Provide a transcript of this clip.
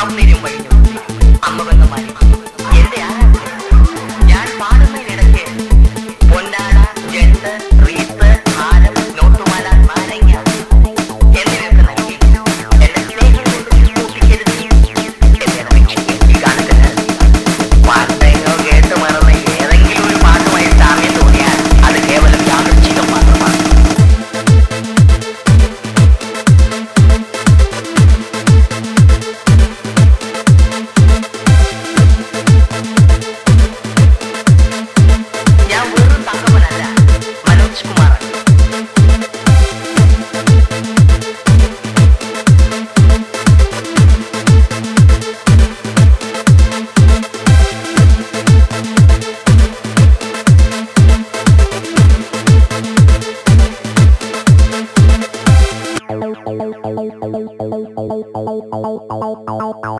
stop bleeding, wait. ¡Ay, ay!